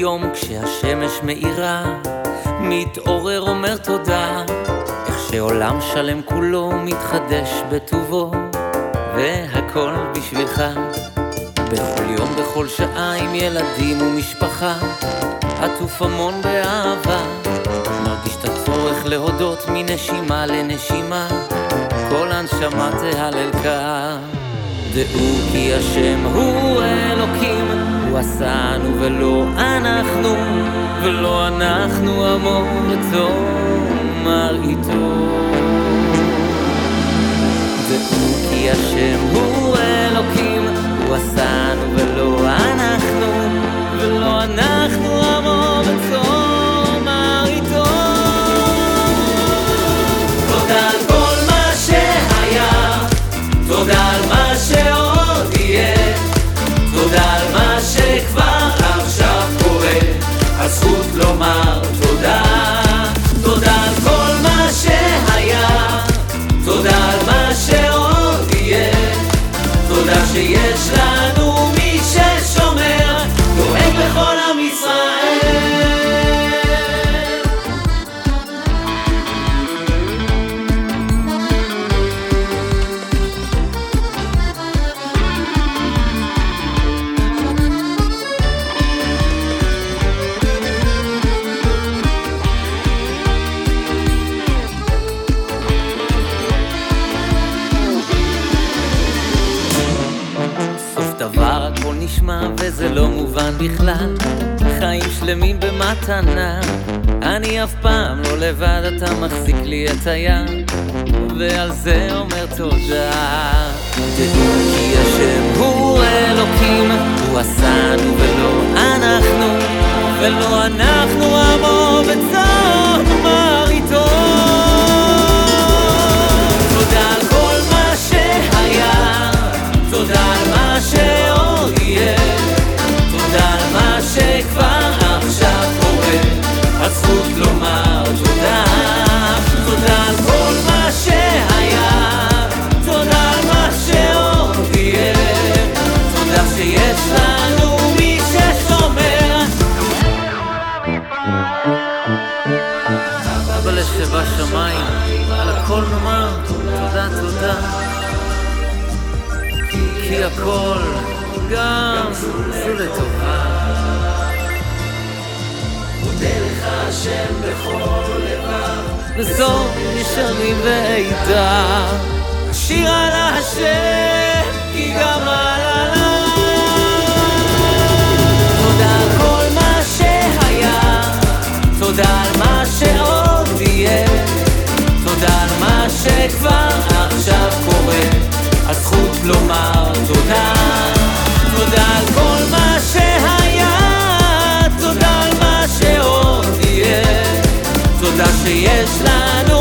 יום כשהשמש מאירה, מתעורר אומר תודה, איך שעולם שלם כולו מתחדש בטובו, והכל בשבילך. בכל יום, בכל שעה, עם ילדים ומשפחה, עטוף המון באהבה, מרגיש את הצורך להודות מנשימה לנשימה, כל הנשמה תהללך. דעו כי השם הוא אלוקים, עשנו ולא אנחנו, ולא אנחנו עמו וצומר איתו. שיש לנו מי ששומר, דואג לכל עם ישראל. נשמע וזה לא מובן בכלל. חיים שלמים במתנה אני אף פעם לא לבד, אתה מחזיק לי את היד. ועל זה אומר תודה. תדעו כי השם הוא אלוקים הוא עשנו ולא אנחנו ולא אנחנו עמו נאמר תודה תודה. כי הכל גם זו לטובה. מודה לך השם בכל לבב, בסוף ישרים ועדה. שיר על השם, כי גם על זה כבר עכשיו קורה, הזכות לומר תודה. תודה על כל מה שהיה, תודה על מה שעוד יהיה, תודה שיש לנו